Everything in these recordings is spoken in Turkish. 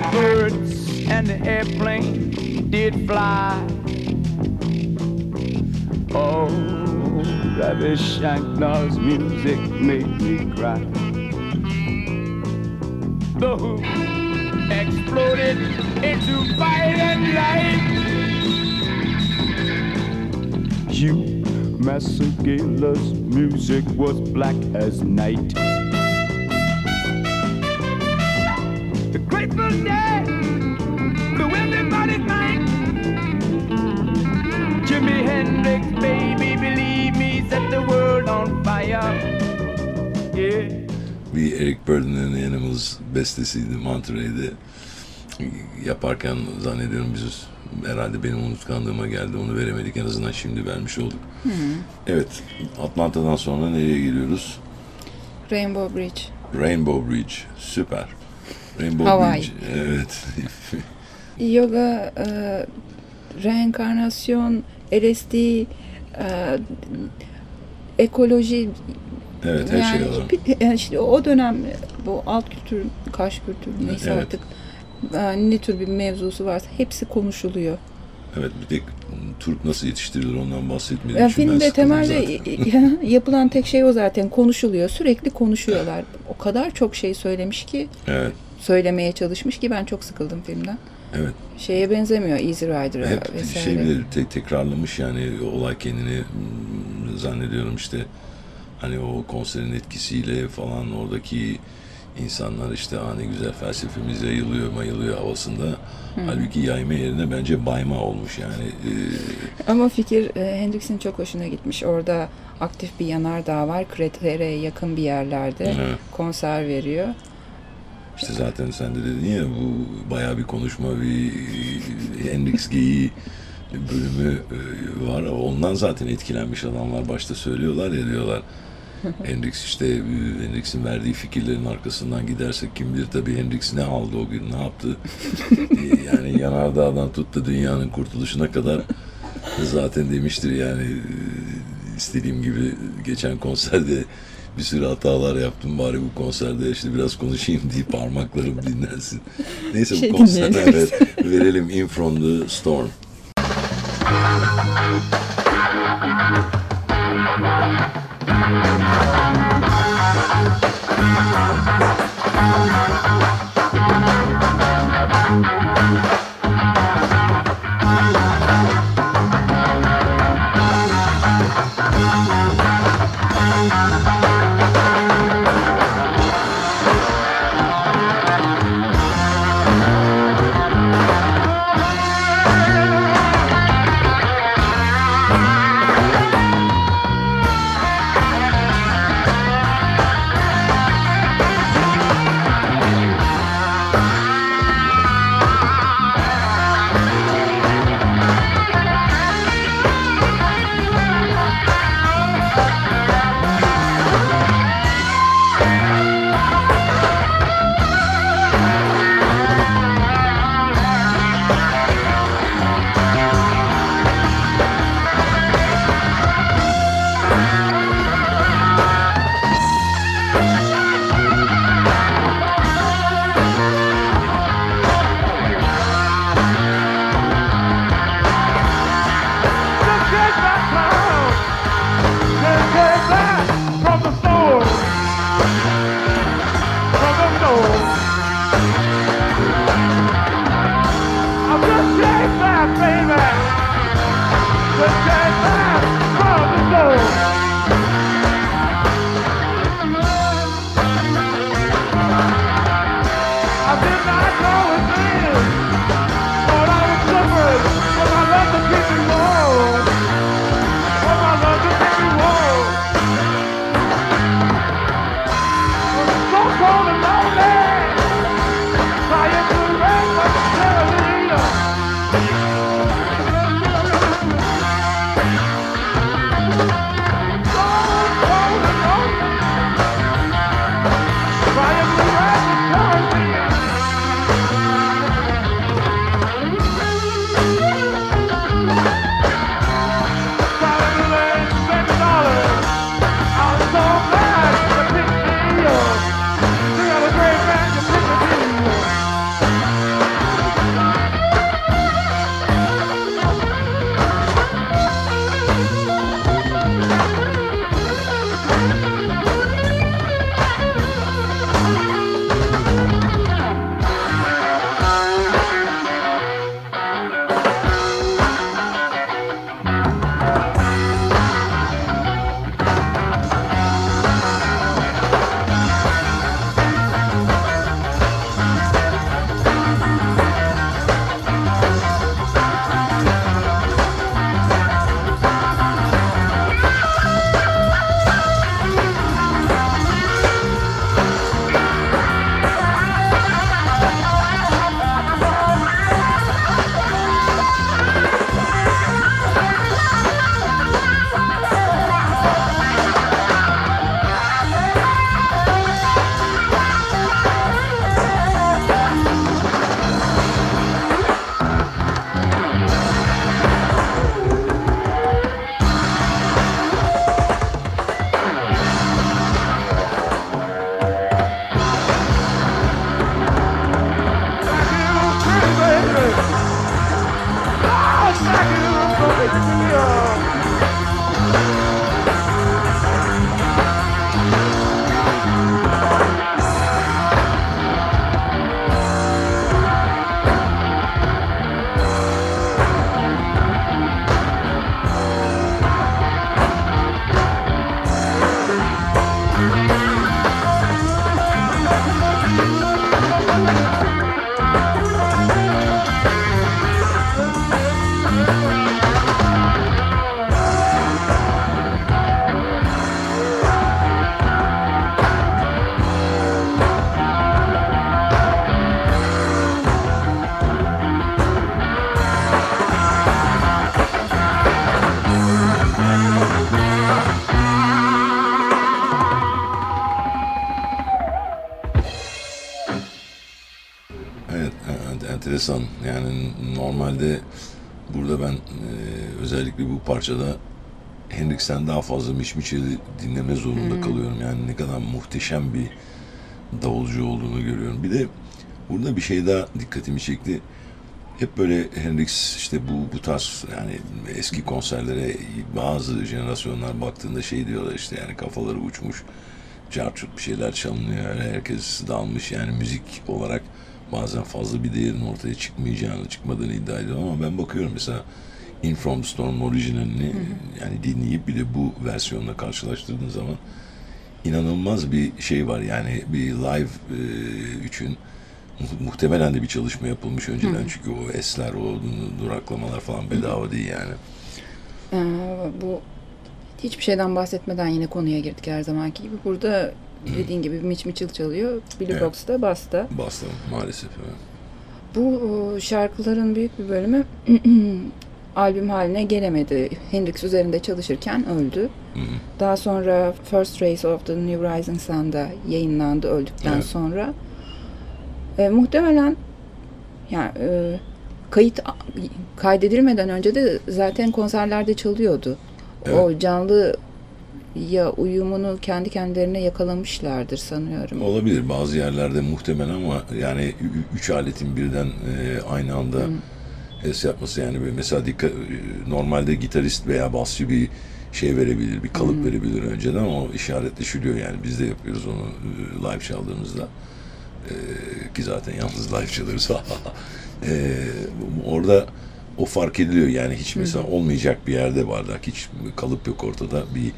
the birds and the airplane did fly. Oh, Ravi Shankar's music made me cry. The Who exploded into violent light. Hugh Massagala's music was black as night. Bir Eric Burden'ın Animals bestesiydi Monterey'de. Yaparken zannediyorum biz herhalde benim unutkanlığıma geldi. Onu veremedik en azından şimdi vermiş olduk. Evet Atlanta'dan sonra nereye geliyoruz? Rainbow Bridge. Rainbow Bridge. Süper. Rainbow Hawaii. Bridge. Evet. Yoga, e, reenkarnasyon, LSD, e, ekoloji evet her yani, şey var. bir- yani işte o dönem bu alt kültür, kaş kültür neyse Evet. artık e, ne tür bir mevzusu varsa hepsi konuşuluyor. Evet bir tek Türk nasıl yetiştirilir ondan bahsetmediğim Yani filmde temelde yapılan tek şey o zaten konuşuluyor. Sürekli konuşuyorlar. O kadar çok şey söylemiş ki Evet. Söylemeye çalışmış ki ben çok sıkıldım filmden. Evet. Şeye benzemiyor Easy Rider'a Hep vesaire. şey bile te- tekrarlamış yani olay kendini hmm, zannediyorum işte hani o konserin etkisiyle falan oradaki insanlar işte ha ne güzel felsefemiz yayılıyor mayılıyor havasında. Halbuki yayma yerine bence bayma olmuş yani. Ee, Ama fikir e, Hendrix'in çok hoşuna gitmiş. Orada aktif bir yanardağ var. Kratere yakın bir yerlerde Evet. konser veriyor. İşte zaten sen de dedin ya bu bayağı bir konuşma bir Hendrix geyiği bölümü e, var. Ondan zaten etkilenmiş adamlar başta söylüyorlar ya diyorlar. Hendrix işte e, Hendrix'in verdiği fikirlerin arkasından gidersek kim bilir tabii Hendrix ne aldı o gün ne yaptı. E, yani yanardağdan tut da dünyanın kurtuluşuna kadar zaten demiştir yani e, istediğim gibi geçen konserde bir sürü hatalar yaptım bari bu konserde işte biraz konuşayım diye parmaklarım dinlensin. Neyse şey bu konserde evet, verelim In From The Storm. Parçada Hendrix'ten daha fazla Mitch Mitchell'i dinleme zorunda kalıyorum. Yani ne kadar muhteşem bir davulcu olduğunu görüyorum. Bir de burada bir şey daha dikkatimi çekti. Hep böyle Hendrix işte bu bu tarz yani eski konserlere bazı jenerasyonlar baktığında şey diyorlar işte yani kafaları uçmuş çarçurt bir şeyler çalınıyor. Yani herkes dalmış yani müzik olarak bazen fazla bir değerin ortaya çıkmayacağını, çıkmadığını iddia ediyor ama ben bakıyorum mesela In From Storm orijinalini yani dinleyip bir de bu versiyonla karşılaştırdığın zaman inanılmaz bir şey var yani bir live e, için mu- muhtemelen de bir çalışma yapılmış önceden çünkü o esler, o duraklamalar falan bedava değil yani. Ee, bu hiçbir şeyden bahsetmeden yine konuya girdik her zamanki gibi. Burada dediğin gibi Mitch Mitchell çalıyor. Billy Evet. Box da basta. Basta maalesef. evet. Bu e, şarkıların büyük bir bölümü albüm haline gelemedi. Hendrix üzerinde çalışırken öldü. Hı. Daha sonra First Race of the New Rising Sun'da yayınlandı öldükten Evet. sonra. E, muhtemelen yani e, kayıt kaydedilmeden önce de zaten konserlerde çalıyordu. O canlı ya uyumunu kendi kendilerine yakalamışlardır sanıyorum. Olabilir bazı yerlerde muhtemelen ama yani üç aletin birden e, aynı anda es yapması yani. Böyle mesela dikkat, normalde gitarist veya basçı bir şey verebilir, bir kalıp verebilir önceden. O işaretleşiliyor yani biz de yapıyoruz onu e, live çaldığımızda. E, ki zaten yalnız live çalıyoruz. E, orada o fark ediliyor. Yani hiç mesela olmayacak bir yerde bardak hiç kalıp yok ortada. Bir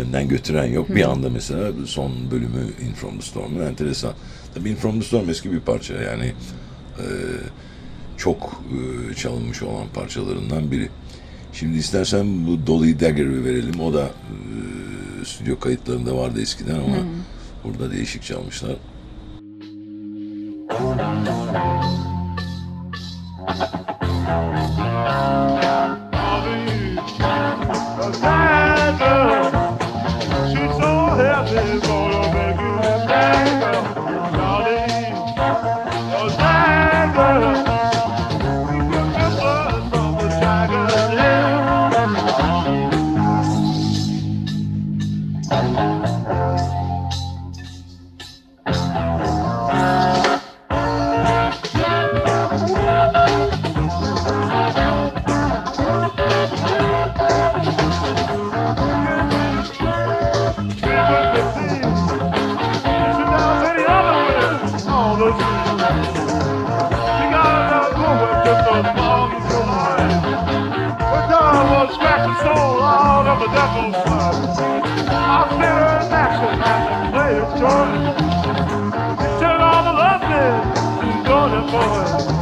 önden götüren yok. Bir anda mesela son bölümü In From The Storm'u enteresan. Tabii In From The Storm eski bir parça yani. E, çok e, çalınmış olan parçalarından biri. Şimdi istersen bu Dolly Dagger'ı verelim. O da e, stüdyo kayıtlarında vardı eskiden ama burada değişik çalmışlar. of a devil. I've been her an action and play of joy. Turn all the love is go to boy.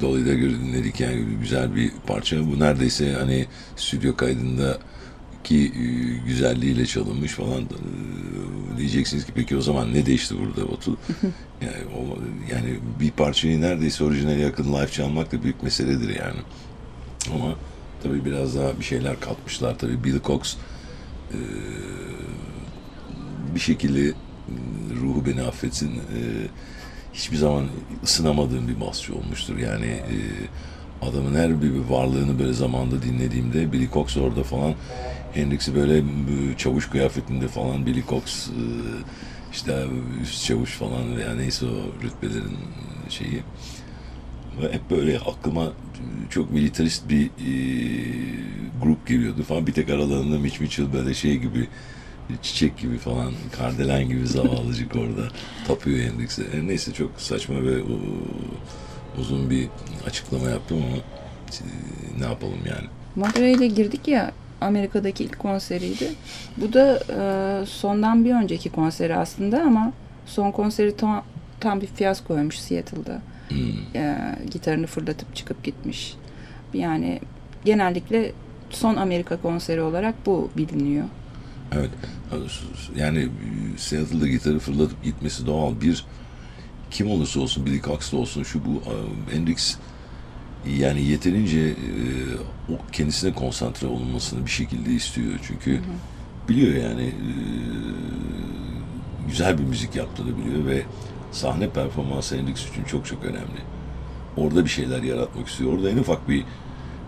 Dolly'de dinledik yani güzel bir parça. Bu neredeyse hani stüdyo kaydında ki e, güzelliğiyle çalınmış falan E, diyeceksiniz ki peki o zaman ne değişti burada Batu? yani, o, yani bir parçayı neredeyse orijinale yakın live çalmak da büyük meseledir yani. Ama tabii biraz daha bir şeyler katmışlar tabii. Bill Cox e, bir şekilde ruhu beni affetsin e, hiçbir zaman ısınamadığım bir basçı olmuştur. Yani e, adamın her bir varlığını böyle zamanda dinlediğimde Billy Cox orada falan Hendrix'i böyle e, çavuş kıyafetinde falan Billy Cox e, işte üst çavuş falan veya neyse o rütbelerin şeyi ve hep böyle aklıma çok militarist bir e, grup geliyordu falan. Bir tek aralarında Mitch Mitchell böyle şey gibi çiçek gibi falan kardelen gibi zavallıcık orada tapıyor Hendrix'e. E, neyse çok saçma ve o, uzun bir açıklama yaptım ama e, ne yapalım yani. Monterey'de girdik ya Amerika'daki ilk konseriydi. Bu da e, sondan bir önceki konseri aslında ama son konseri tam, tam bir fiyaskoymuş Seattle'da. Hmm. E, gitarını fırlatıp çıkıp gitmiş. Yani genellikle son Amerika konseri olarak bu biliniyor. Evet. Yani Seattle'da gitarı fırlatıp gitmesi doğal. Bir kim olursa olsun, Billy Cox da olsun, şu bu e, Hendrix yani yeterince e, o kendisine konsantre olunmasını bir şekilde istiyor. Çünkü biliyor yani e, güzel bir müzik yaptığını biliyor ve sahne performansı Hendrix için çok çok önemli. Orada bir şeyler yaratmak istiyor. Orada en ufak bir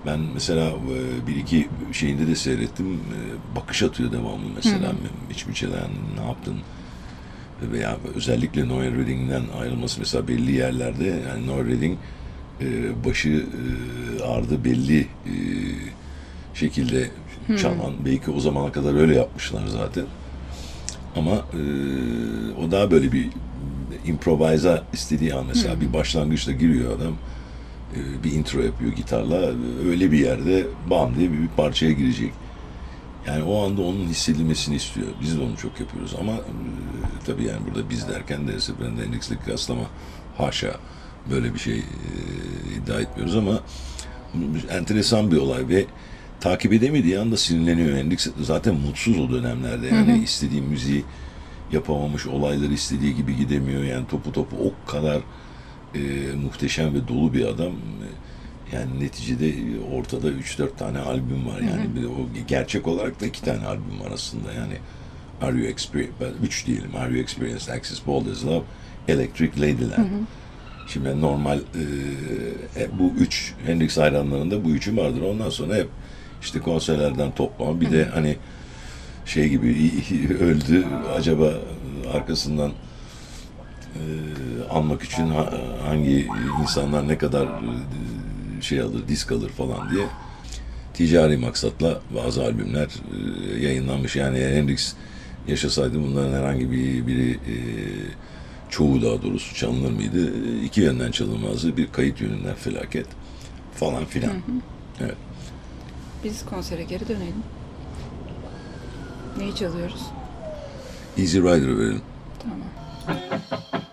ben mesela e, bir iki şeyinde de seyrettim. E, Bakış atıyor devamlı mesela. Hiç Michelin ne yaptın? Veya özellikle Noel Redding'den ayrılması mesela belli yerlerde yani Noel Redding e, başı ardı belli şekilde çalan. Belki o zamana kadar öyle yapmışlar zaten. Ama o daha böyle bir improviza istediği an mesela bir başlangıçta giriyor adam bir intro yapıyor gitarla öyle bir yerde bam diye bir, parçaya girecek. Yani o anda onun hissedilmesini istiyor. Biz de onu çok yapıyoruz ama e, tabii yani burada biz derken de Seferinde Hendrix'le kıyaslama haşa böyle bir şey e, iddia etmiyoruz ama enteresan bir olay ve takip edemediği anda sinirleniyor. Hendrix zaten mutsuz o dönemlerde yani istediği müziği yapamamış, olayları istediği gibi gidemiyor. Yani topu topu o kadar e, muhteşem ve dolu bir adam. Yani neticede ortada 3-4 tane albüm var. Yani bir de o gerçek olarak da iki tane albüm var aslında. Yani Are You Experienced? Üç diyelim. Are You Experienced? Access Bold as Love, Electric Ladyland. Şimdi normal e, e, bu üç Hendrix hayranlarında bu üçü vardır. Ondan sonra hep işte konserlerden toplama. Bir de hani şey gibi öldü. Acaba arkasından e, anmak için ha- hangi insanlar ne kadar e, şey alır, disk alır falan diye ticari maksatla bazı albümler e, yayınlanmış. Yani Hendrix yaşasaydı bunların herhangi bir biri e, çoğu daha doğrusu çalınır mıydı? İki yönden çalınmazdı. Bir kayıt yönünden felaket falan filan. Evet. Biz konsere geri dönelim. Neyi çalıyoruz? Easy Rider'ı verelim. Tamam. Thank you.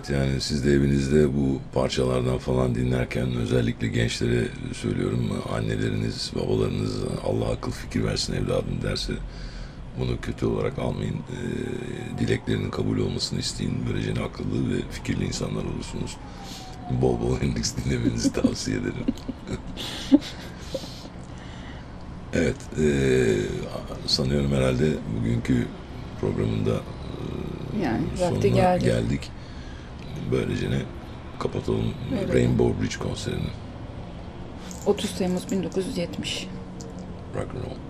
Evet yani siz de evinizde bu parçalardan falan dinlerken özellikle gençlere söylüyorum anneleriniz, babalarınız Allah akıl fikir versin evladım derse bunu kötü olarak almayın. Ee, dileklerinin kabul olmasını isteyin. Böylece akıllı ve fikirli insanlar olursunuz. Bol bol Hendrix dinlemenizi tavsiye ederim. evet, ee, sanıyorum herhalde bugünkü programında ee, Yani sonuna geldi. geldik. Böylece ne kapatalım Evet. Rainbow Bridge konserini. 30 Temmuz 1970. Rock and roll.